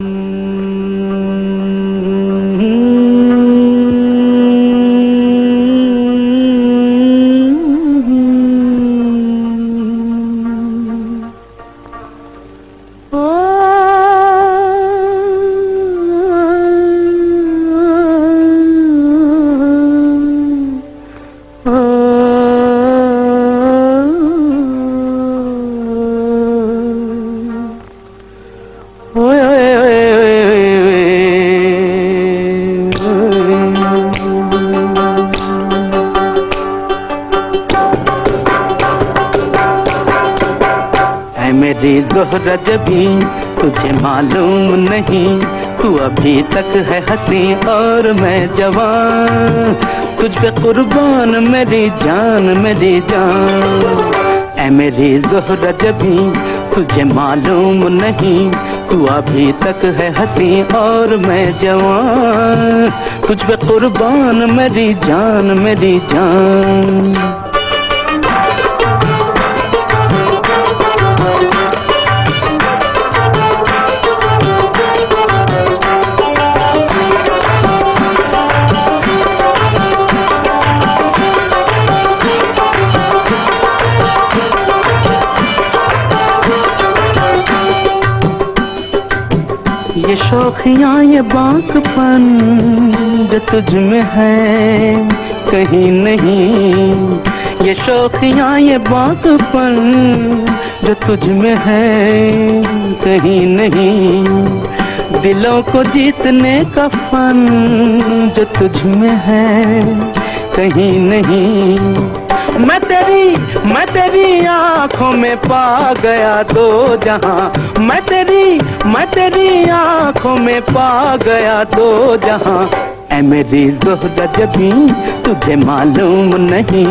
Mm. मेरी जोहरा जबी तुझे मालूम नहीं, तू अभी तक है हसी और मैं जवान। तुझ पे कुर्बान मेरी जान मेरी जान। ऐ मेरी जोहरा जबी तुझे मालूम नहीं, तू अभी तक है हसी और मैं जवान। तुझ पे कुर्बान मेरी जान मेरी जान। ये शौखियाँ, ये बाकपन जो तुझ में है, कहीं नहीं। ये शौखियाँ, ये बाकपन जो तुझ में है, कहीं नहीं। दिलों को जीतने का फन जो तुझ में है, कहीं नहीं। मैं तेरी मैं तेरी आँखों में पा गया दो जहाँ। मैं तेरी मैं तेरी आँखों में पा गया दो जहाँ। ऐ मेरी जोहरा जबी, तुझे मालूम नहीं।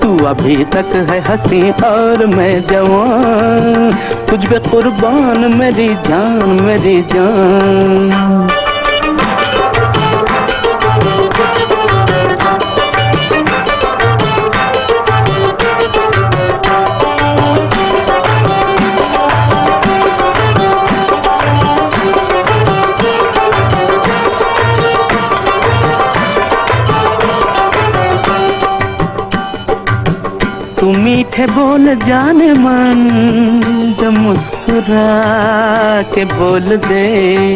तू अभी तक है हँसी और मैं जवान। तुझ पे कुर्बान मेरी जान मेरी जान। तू मीठे बोल जाने मन, जो मुस्कुरा के बोल दे।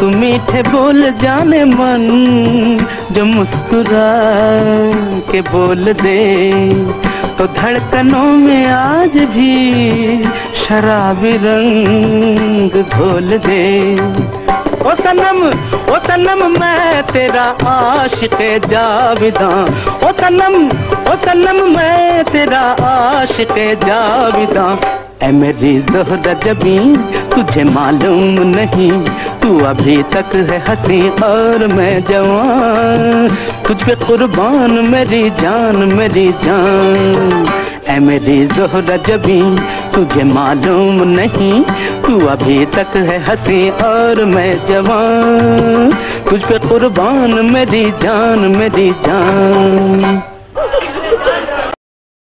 तू मीठे बोल जाने मन, जो मुस्कुरा के बोल दे। तो धड़कनों में आज भी शराबी रंग घोल दे। ओ सनम ओ सनम, मैं तेरा आशिक जाविदा। ओ सनम ओ सनम, मैं तेरा आशिक जाविदा। ऐ मेरी जोहरा जबी तुझे मालूम नहीं, तू अभी तक है हँसी और मैं जवान। तुझ पे कुर्बान मेरी जान मेरी जान। ऐ मेरी जोहरा जबी तुझे मालूम नहीं, तू अभी तक है हँसी और मैं जवान। तुझ पे कुर्बान मेरी जान मेरी जान।